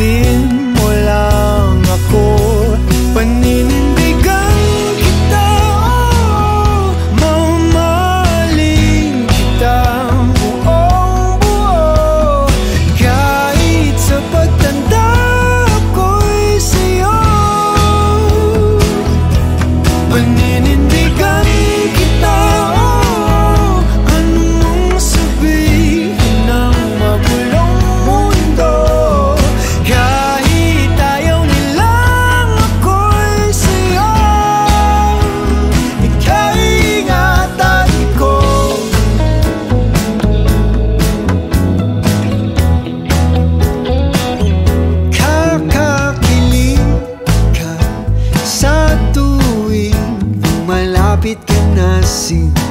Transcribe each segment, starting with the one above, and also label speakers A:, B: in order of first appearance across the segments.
A: Sagutin mo lang ako Paninindigan kita. Oh, Mamaling kita Buong buo. Kahit sa pagtanda ako'y sa'yo. Paninindigan assim.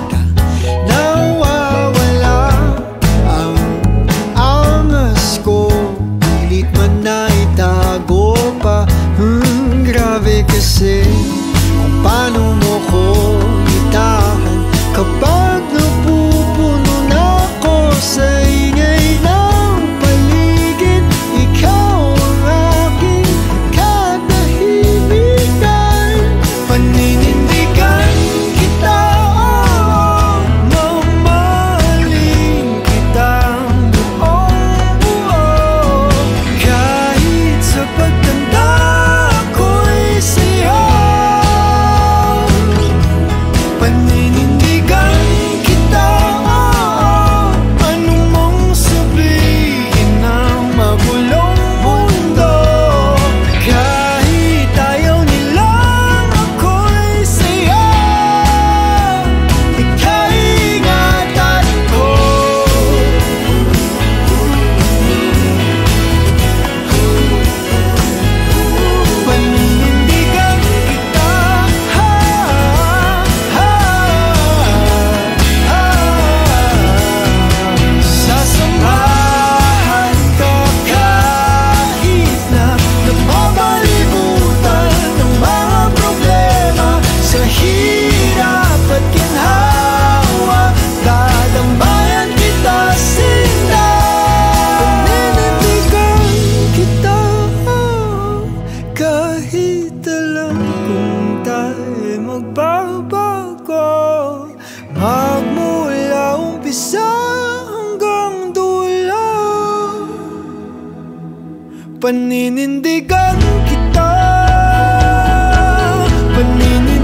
A: ko Magmula umpisa hanggang dulo. Paninindigan kita Paninindigan